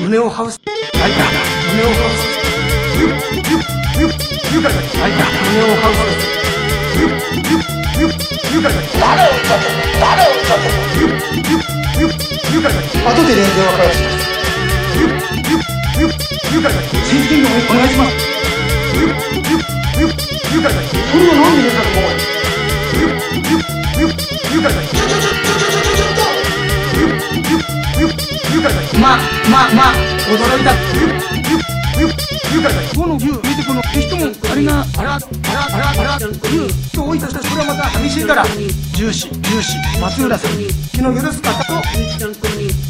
胸をハウス。開いた胸をハウス。ゆゆゆゆから開いた胸をハウスゆゆゆゆから誰を歌って。んの誰を歌って。んのゆゆゆゆから後で電話からしますゆゆゆゆから先生にお願いしますゆゆゆゆからそれはなんで言うんだと思うゆゆゆゆからまあまま驚いたゆゆゆゆからこのゆ見てこの人もあれがあらあらあらあらゆそういたしたそれはまた寂しいから重視重視松浦さん気の許す方と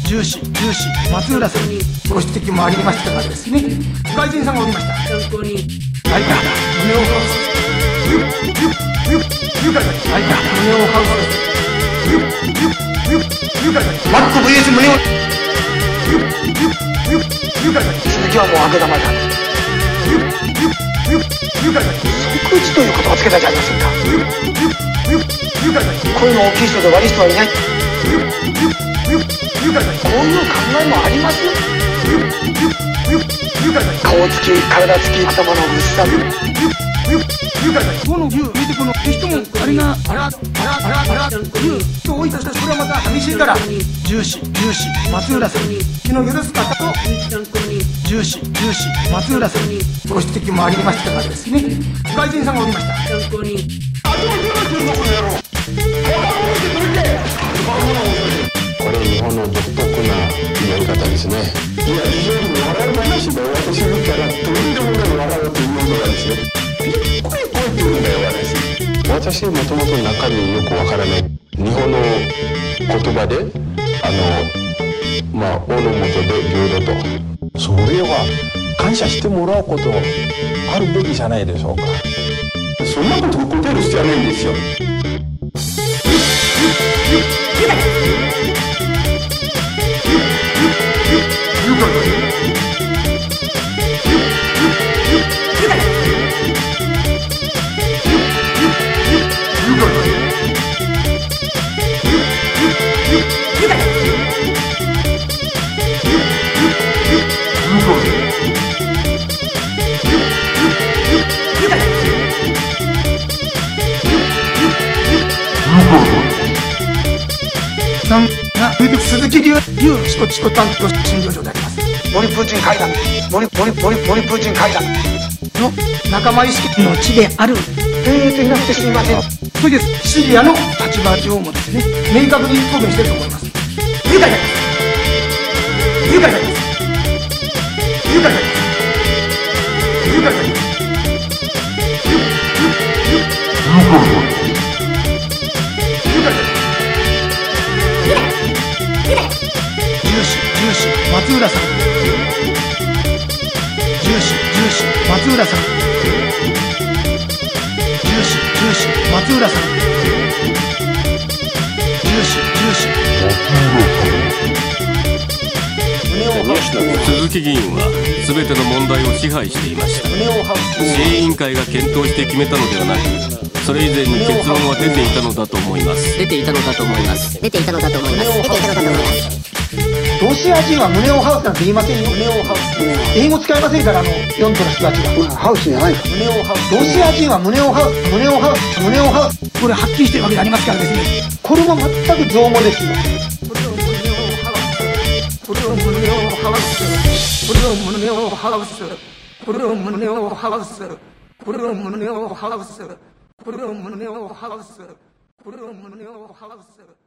重視重視松浦さんご指摘もありましたがですね外人さんがおりましたはいか胸をハウスゆゆゆゆからはいか胸をハウスゆゆゆゆからマック VS 胸をゆゆゆゆから続きはもう開け玉だゆゆゆゆから即打ちということをつけたじゃありませんかゆゆゆゆから声の大きい人で悪い。人はいない。ゆゆゆゆからこういう考えもありますよゆゆゆゆから顔つき体つき頭の薄さゆゆゆゆからこのゆ見てこの人もあれがあらあらあらあらゆそういたしたそれはまた寂しいから重視重視松浦さん。気の許す方と重視重視松浦さん。ご指摘もありましたがですね。外人さんがおりました。これ日本の独特なやり方です。ねいや非常に笑う話で私見たらとんでもない笑うというのがですねびっくりぽいっていうんだよ私私もともと中身よくわからない日本の言葉であのまあ「おのもとで平等」とそれは感謝してもらうことあるべきじゃないでしょうか。そんなこと答える必要はないんですよ。さんが鈴木流流チコチコ担当診療所であります森プーチン会談森森森森プーチン会談の仲間意識の地であるえーとなくてすみませんそれでシリアの立場上もですね明確に答弁してると思います愉快であります愉快であります愉快です愉快ですゆゆゆ愉快で浦さん。重視重視松浦さん。重視重視松浦さん。重視重視鈴木議員は全ての問題を支配していました。支援委員会が検討して決めたのではなくそれ以前に結論は出ていたのだと思います。出ていたのだと思います。出ていたのだと思います。出ていたのだと思いますロシア人は胸をハウスなんて言いませんよ。胸をハウス。英語使いませんからあの四都の人たちはハウスじゃないか胸をハウス。ロシア人は胸をハウス。胸をハウス。胸をハウスこれはっきりしてるわけでありますからですね。これも全く造語ですよ。これを胸をハウス。これを胸をハウス。これを胸をハウス。これを胸をハウス。これを胸をハウス。これを胸をハウス